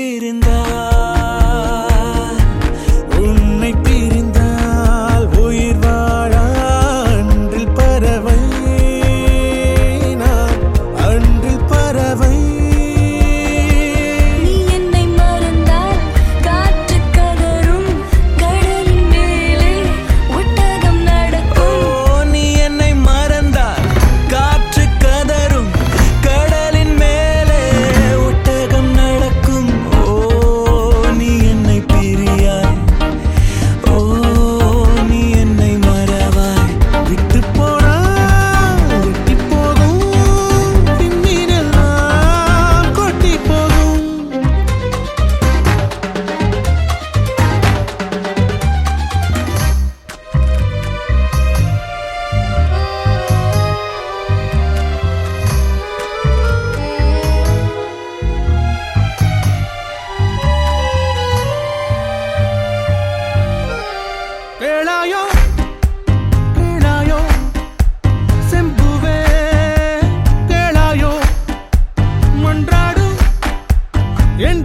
காத்திருந்தார் என்